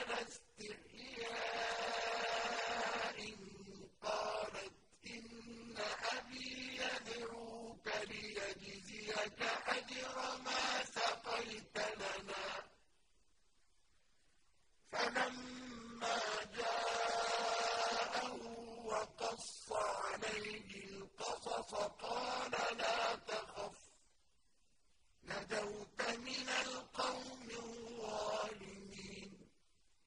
على استحياء قالت إن